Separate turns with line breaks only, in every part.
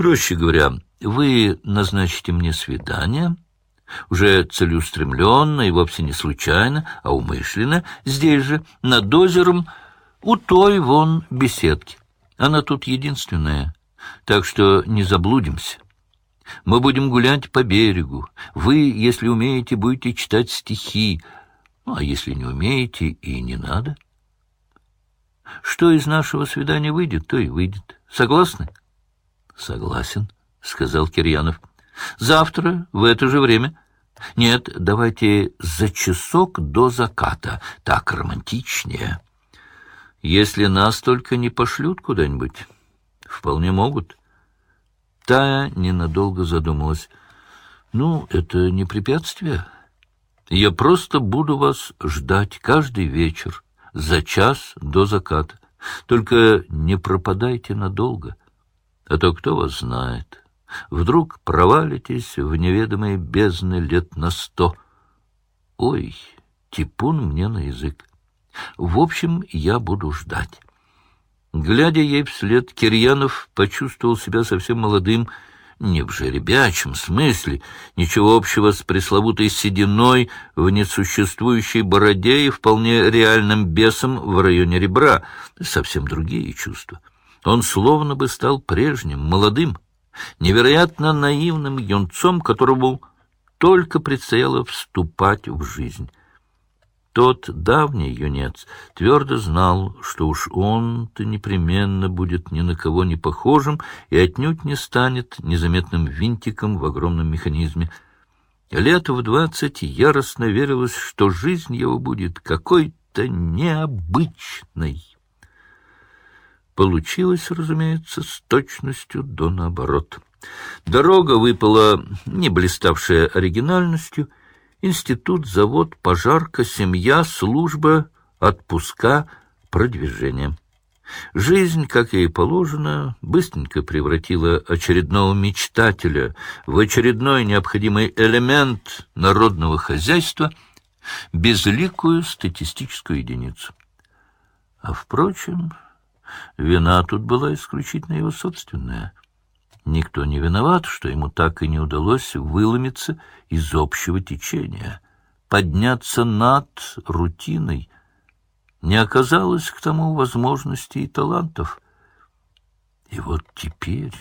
Проще говоря, вы назначите мне свидание, уже целеустремленно и вовсе не случайно, а умышленно, здесь же, над озером, у той вон беседки. Она тут единственная, так что не заблудимся. Мы будем гулять по берегу. Вы, если умеете, будете читать стихи. Ну, а если не умеете, и не надо. Что из нашего свидания выйдет, то и выйдет. Согласны? — Согласен, — сказал Кирьянов. — Завтра в это же время. Нет, давайте за часок до заката. Так романтичнее. Если нас только не пошлют куда-нибудь. Вполне могут. Тая ненадолго задумалась. Ну, это не препятствие. Я просто буду вас ждать каждый вечер за час до заката. Только не пропадайте надолго, а то кто вас знает. Вдруг провалитесь в неведомые бездны лет на сто. Ой, типун мне на язык. В общем, я буду ждать. Глядя ей вслед, Кирьянов почувствовал себя совсем молодым, не в жеребячем смысле, ничего общего с пресловутой сединой в несуществующей бороде и вполне реальным бесом в районе ребра, совсем другие чувства. Он словно бы стал прежним, молодым, невероятно наивным юнцом, которому только предстояло вступать в жизнь. Тот давний юнец твердо знал, что уж он-то непременно будет ни на кого не похожим и отнюдь не станет незаметным винтиком в огромном механизме. Лет в двадцать яростно верилось, что жизнь его будет какой-то необычной. Получилось, разумеется, с точностью до наоборот. Дорога выпала не блиставшая оригинальностью — Институт, завод, пожарка, семья, служба, отпуска, продвижение. Жизнь, как ей положено, быстренько превратила очередного мечтателя в очередной необходимый элемент народного хозяйства, безликую статистическую единицу. А, впрочем, вина тут была исключительно его собственная — Никто не виноват, что ему так и не удалось выломиться из общего течения, подняться над рутиной. Не оказалось к тому возможности и талантов. И вот теперь...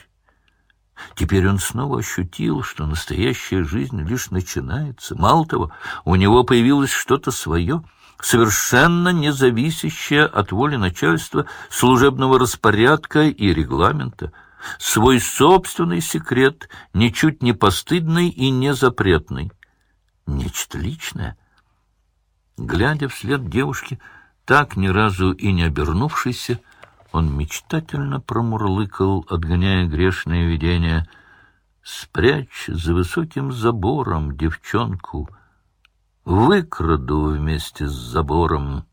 Теперь он снова ощутил, что настоящая жизнь лишь начинается. Мало того, у него появилось что-то свое, совершенно независящее от воли начальства, служебного распорядка и регламента — свой собственный секрет, ничуть не постыдный и не запретный. Нечто личное. Глядя вслед девушки, так ни разу и не обернувшийся, он мечтательно промурлыкал, отгоняя грешное видение. «Спрячь за высоким забором девчонку, выкраду вместе с забором»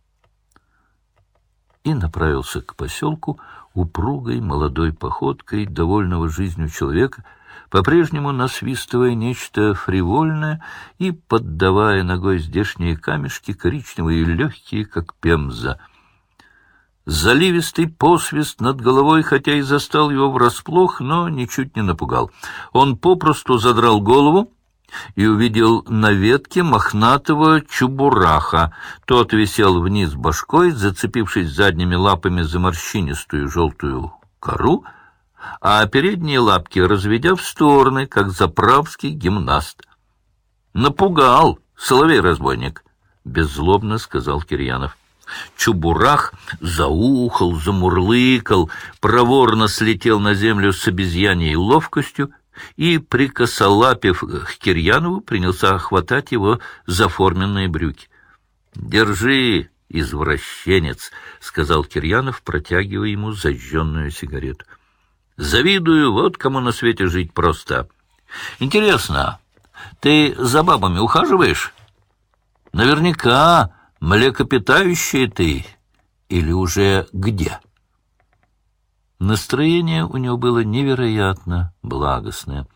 и направился к поселку упругой молодой походкой довольного жизнью человека, по-прежнему насвистывая нечто фривольное и поддавая ногой здешние камешки, коричневые и легкие, как пемза. Заливистый посвист над головой, хотя и застал его врасплох, но ничуть не напугал. Он попросту задрал голову, и увидел на ветке мохнатого чубураха. Тот висел вниз башкой, зацепившись задними лапами за морщинистую желтую кору, а передние лапки разведя в стороны, как заправский гимнаст. «Напугал, соловей-разбойник!» — беззлобно сказал Кирьянов. Чубурах заухал, замурлыкал, проворно слетел на землю с обезьяньей ловкостью и, прикосолапив к Кирьянову, принялся хватать его заформенные брюки. «Держи, извращенец!» — сказал Кирьянов, протягивая ему зажженную сигарету. «Завидую, вот кому на свете жить просто. Интересно, ты за бабами ухаживаешь? Наверняка млекопитающие ты или уже где?» Настроение у него было невероятно благостное.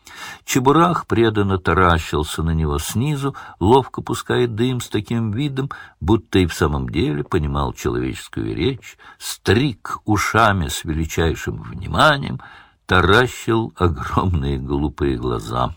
Чебурах преданно таращился на него снизу, ловко пуская дым с таким видом, будто и в самом деле понимал человеческую речь, стриг ушами с величайшим вниманием, таращил огромные глупые глаза.